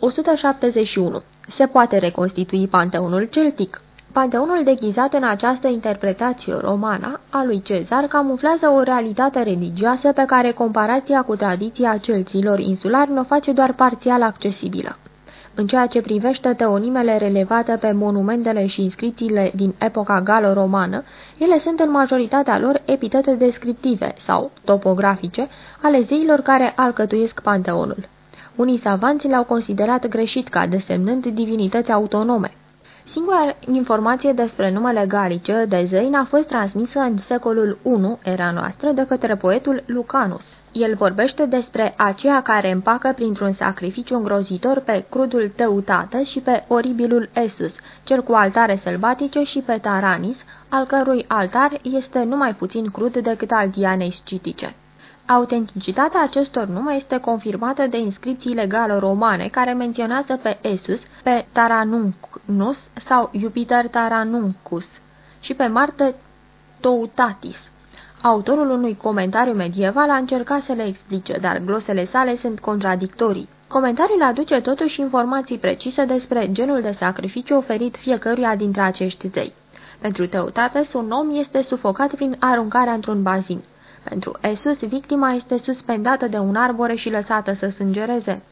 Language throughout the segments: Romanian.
171. Se poate reconstitui panteonul celtic. Panteonul deghizat în această interpretație romană a lui Cezar camuflează o realitate religioasă pe care comparația cu tradiția celților insulari nu o face doar parțial accesibilă. În ceea ce privește teonimele relevate pe monumentele și inscripțiile din epoca galo-romană, ele sunt în majoritatea lor epitete descriptive sau topografice ale zeilor care alcătuiesc panteonul. Unii savanți le-au considerat greșit ca desemnând divinități autonome. Singura informație despre numele galice de zei a fost transmisă în secolul I era noastră de către poetul Lucanus. El vorbește despre aceea care împacă printr-un sacrificiu îngrozitor pe crudul Teutates și pe oribilul Esus, cel cu altare sălbatice și pe Taranis, al cărui altar este numai puțin crud decât al Dianei scitice. Autenticitatea acestor nume este confirmată de inscripții legale romane care menționează pe Esus, pe Taranuncus sau Jupiter Taranuncus și pe Marte Toutatis. Autorul unui comentariu medieval a încercat să le explice, dar glosele sale sunt contradictorii. Comentariul aduce totuși informații precise despre genul de sacrificiu oferit fiecăruia dintre acești zei. Pentru Teutates, un om este sufocat prin aruncarea într-un bazin. Pentru Esus, victima este suspendată de un arbore și lăsată să sângereze.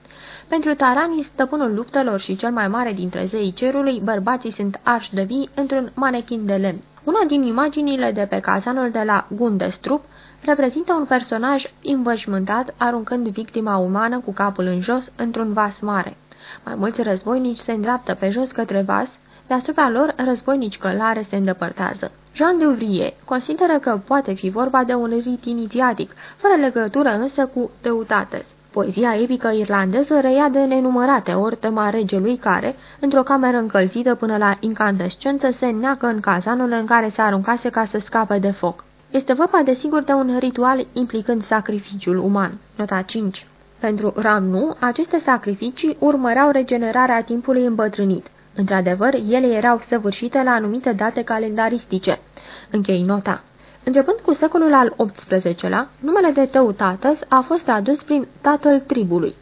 Pentru Tarani, stăpânul luptelor și cel mai mare dintre zeii cerului, bărbații sunt arși de vii într-un manechin de lemn. Una din imaginile de pe cazanul de la Gundestrup reprezintă un personaj învășmântat aruncând victima umană cu capul în jos într-un vas mare. Mai mulți războinici se îndreaptă pe jos către vas, deasupra lor războinici călare se îndepărtează. Jean Duvrier consideră că poate fi vorba de un rit inițiatic, fără legătură însă cu Teutates. Poezia epică irlandeză reia de nenumărate ori tema regelui care, într-o cameră încălzită până la incandescență, se neacă în cazanul în care se aruncase ca să scape de foc. Este vorba desigur de un ritual implicând sacrificiul uman. Nota 5 Pentru Ramnu, aceste sacrificii urmăreau regenerarea timpului îmbătrânit. Într-adevăr, ele erau săvârșite la anumite date calendaristice. Închei nota. Începând cu secolul al XVIII-lea, numele de Teutates a fost adus prin tatăl tribului.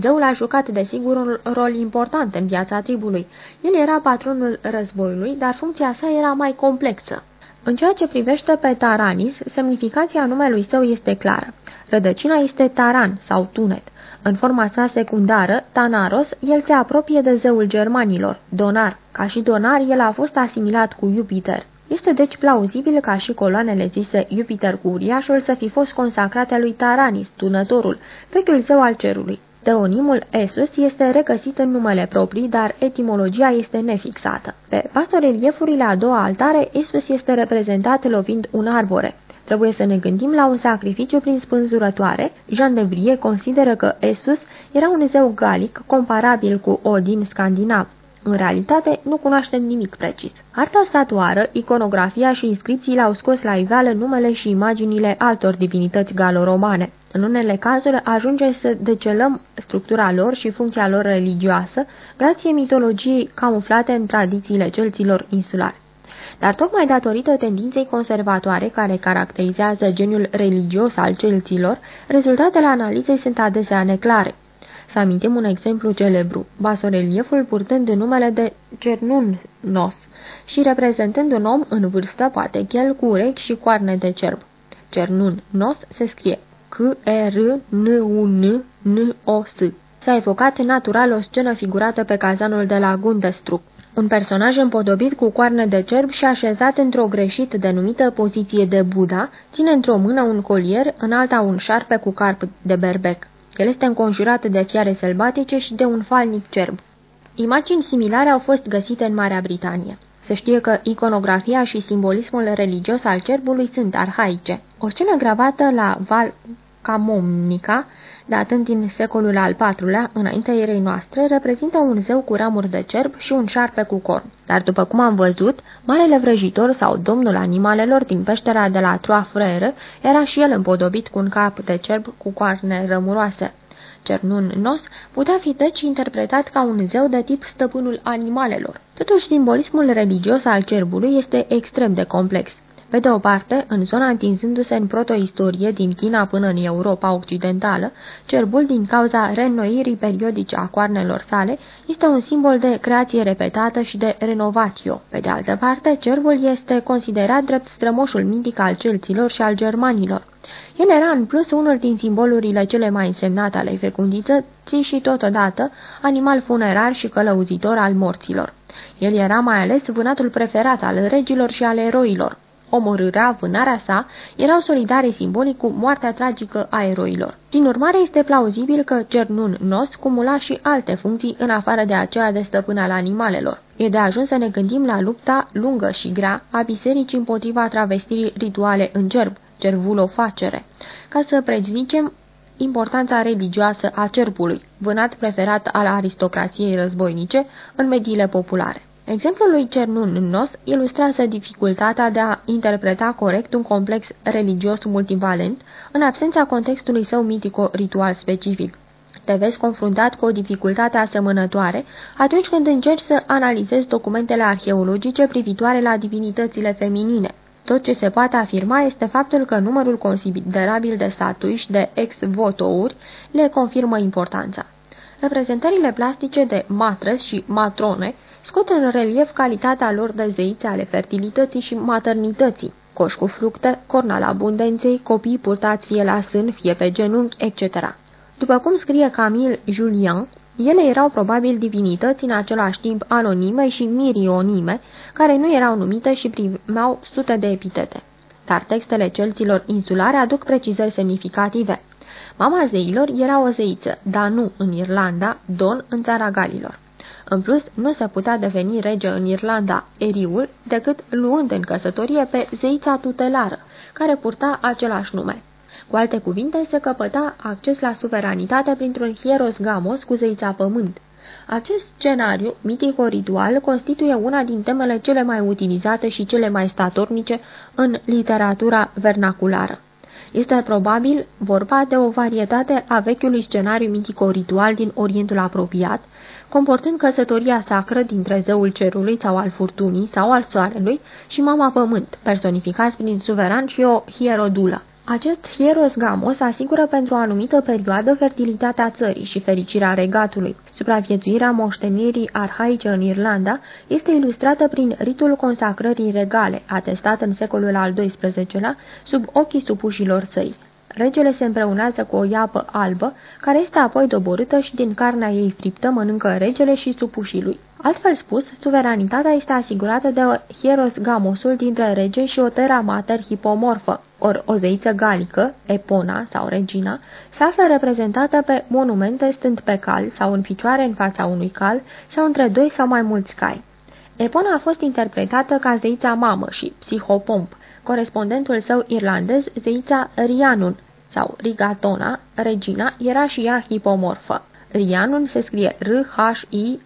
Zeul a jucat desigur un rol important în viața tribului. El era patronul războiului, dar funcția sa era mai complexă. În ceea ce privește pe Taranis, semnificația numelui său este clară. Rădăcina este Taran sau Tunet. În forma sa secundară, Tanaros, el se apropie de zeul germanilor, Donar. Ca și Donar, el a fost asimilat cu Jupiter. Este deci plauzibil ca și coloanele zise Jupiter cu uriașul să fi fost consacrate lui Taranis, tunătorul, vechiul zeu al cerului. Teonimul Esus este regăsit în numele proprii, dar etimologia este nefixată. Pe basoreliefurile a doua altare, Esus este reprezentat lovind un arbore. Trebuie să ne gândim la un sacrificiu prin spânzurătoare. Jean de Vrie consideră că Esus era un zeu galic comparabil cu Odin scandinav. În realitate, nu cunoaștem nimic precis. Arta statuară, iconografia și inscripțiile au scos la iveală numele și imaginile altor divinități galoromane. În unele cazuri ajunge să decelăm structura lor și funcția lor religioasă, grație mitologiei camuflate în tradițiile celților insulari. Dar tocmai datorită tendinței conservatoare care caracterizează geniul religios al celților, rezultatele analizei sunt adesea neclare. Să amintim un exemplu celebru, basorelieful purtând numele de Cernunnos și reprezentând un om în vârstă, poate chel, cu urechi și coarne de cerb. Cernunnos se scrie C-E-R-N-U-N-N-O-S. S-a evocat natural o scenă figurată pe cazanul de la Gundestrup. Un personaj împodobit cu coarne de cerb și așezat într-o greșit denumită poziție de Buddha, ține într-o mână un colier, în alta un șarpe cu carp de berbec. El este înconjurat de fiare sălbatice și de un falnic cerb. Imagini similare au fost găsite în Marea Britanie. Se știe că iconografia și simbolismul religios al cerbului sunt arhaice. O scenă gravată la Val Camomnica, datând din secolul al IV-lea, înaintea erei noastre, reprezintă un zeu cu ramuri de cerb și un șarpe cu corn. Dar după cum am văzut, marele vrăjitor sau domnul animalelor din peștera de la Trois Frères era și el împodobit cu un cap de cerb cu coarne rămuroase. Cernun Nos putea fi deci interpretat ca un zeu de tip stăpânul animalelor. Totuși, simbolismul religios al cerbului este extrem de complex. Pe de o parte, în zona întinzându-se în protoistorie din China până în Europa Occidentală, cerbul, din cauza reînnoirii periodice a coarnelor sale, este un simbol de creație repetată și de renovatio. Pe de altă parte, cerbul este considerat drept strămoșul mitic al celților și al germanilor. El era în plus unul din simbolurile cele mai însemnate ale fecundității și totodată animal funerar și călăuzitor al morților. El era mai ales vânatul preferat al regilor și al eroilor. Omorârea, vânarea sa erau solidare simbolic cu moartea tragică a eroilor. Din urmare, este plauzibil că Cernun Nos cumula și alte funcții în afară de aceea de stăpân al animalelor. E de ajuns să ne gândim la lupta lungă și grea a bisericii împotriva travestirii rituale în cerb, cervulofacere, ca să prezicem importanța religioasă a cerbului, vânat preferat al aristocrației războinice în mediile populare. Exemplul lui Cernun Nos ilustrează dificultatea de a interpreta corect un complex religios multivalent în absența contextului său mitico-ritual specific. Te vezi confruntat cu o dificultate asemănătoare atunci când încerci să analizezi documentele arheologice privitoare la divinitățile feminine. Tot ce se poate afirma este faptul că numărul considerabil de statui și de ex-votouri le confirmă importanța. Reprezentările plastice de matres și matrone scot în relief calitatea lor de zeițe ale fertilității și maternității, coș cu fructe, corn al abundenței, copii purtați fie la sân, fie pe genunchi, etc. După cum scrie Camille Julien, ele erau probabil divinități în același timp anonime și mirionime, care nu erau numite și primeau sute de epitete. Dar textele celților insulare aduc precizări semnificative. Mama zeilor era o zeiță, dar nu în Irlanda, Don în țara Galilor. În plus, nu se putea deveni rege în Irlanda, Eriul, decât luând în căsătorie pe zeița tutelară, care purta același nume. Cu alte cuvinte, se căpăta acces la suveranitate printr-un hieros gamos cu zeița pământ. Acest scenariu, mitico-ritual, constituie una din temele cele mai utilizate și cele mai statornice în literatura vernaculară. Este probabil vorba de o varietate a vechiului scenariu mitico-ritual din Orientul apropiat, comportând căsătoria sacră dintre zeul cerului sau al furtunii sau al soarelui și mama pământ, personificați prin suveran și o hierodulă. Acest hieros gamos asigură pentru o anumită perioadă fertilitatea țării și fericirea regatului. Supraviețuirea moștenirii arhaice în Irlanda este ilustrată prin ritul consacrării regale, atestat în secolul al XII-lea, sub ochii supușilor săi. Regele se împreunează cu o iapă albă, care este apoi doborâtă și din carnea ei friptă mănâncă regele și supușii lui. Altfel spus, suveranitatea este asigurată de hieros gamosul dintre rege și o terra mater hipomorfă, ori o zeiță galică, Epona sau Regina, se află reprezentată pe monumente stând pe cal sau în picioare în fața unui cal sau între doi sau mai mulți cai. Epona a fost interpretată ca zeița mamă și psihopomp, corespondentul său irlandez, zeița Rianun sau Rigatona, regina, era și ea hipomorfă. Rianun se scrie R-H-I-A-N-N-U-N.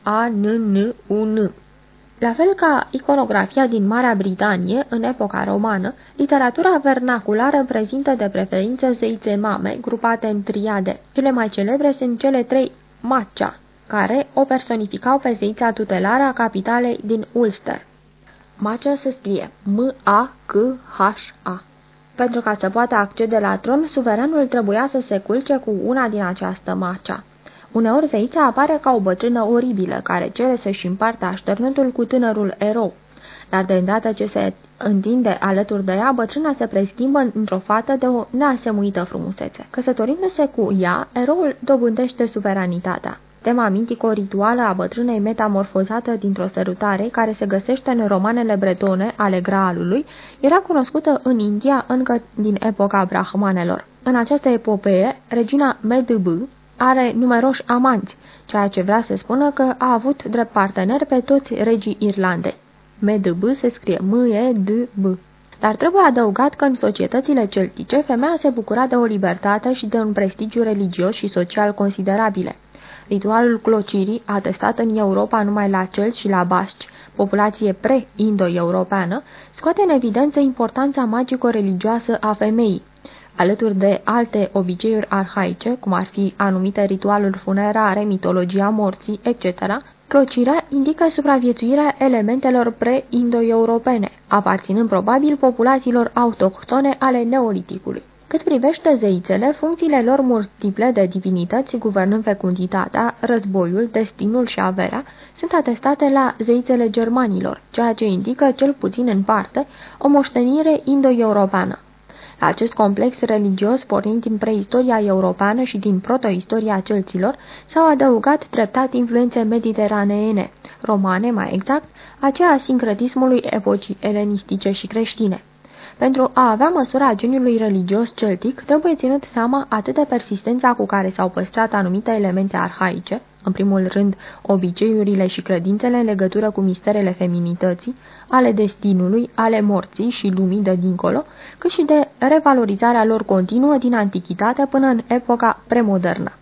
La fel ca iconografia din Marea Britanie, în epoca romană, literatura vernaculară prezintă de preferință zeițe mame, grupate în triade. Cele mai celebre sunt cele trei Macea, care o personificau pe zeița tutelară a capitalei din Ulster. Macea se scrie M-A-C-H-A. Pentru ca să poată accede la tron, suveranul trebuia să se culce cu una din această macea. Uneori zeița apare ca o bătrână oribilă, care cere să-și împartă așternătul cu tânărul erou. Dar de îndată ce se întinde alături de ea, bătrâna se preschimbă într-o fată de o neasemuită frumusețe. Căsătorindu-se cu ea, eroul dobândește suveranitatea. Tema mintico-rituală a bătrânei metamorfozată dintr-o sărutare, care se găsește în romanele bretone ale Graalului, era cunoscută în India încă din epoca brahmanelor. În această epopee, regina Medb are numeroși amanți, ceea ce vrea să spună că a avut drept partener pe toți regii Irlandei. Medb se scrie M-E-D-B. Dar trebuie adăugat că în societățile celtice, femeia se bucura de o libertate și de un prestigiu religios și social considerabile. Ritualul clocirii, atestat în Europa numai la celți și la basci, populație pre-indo-europeană, scoate în evidență importanța magico-religioasă a femeii, alături de alte obiceiuri arhaice, cum ar fi anumite ritualuri funerare, mitologia morții, etc., Crocirea indică supraviețuirea elementelor pre-indo-europene, aparținând probabil populațiilor autohtone ale neoliticului. Cât privește zeițele, funcțiile lor multiple de divinități, guvernând fecunditatea, războiul, destinul și averea, sunt atestate la zeițele germanilor, ceea ce indică, cel puțin în parte, o moștenire indo-europeană. La acest complex religios, pornind din preistoria europeană și din protoistoria celților, s-au adăugat treptat influențe mediteraneene, romane mai exact, aceea sincretismului epocii elenistice și creștine. Pentru a avea măsura geniului religios celtic, trebuie ținut seama atât de persistența cu care s-au păstrat anumite elemente arhaice, în primul rând obiceiurile și credințele în legătură cu misterele feminității, ale destinului, ale morții și lumii de dincolo, cât și de revalorizarea lor continuă din antichitate până în epoca premodernă.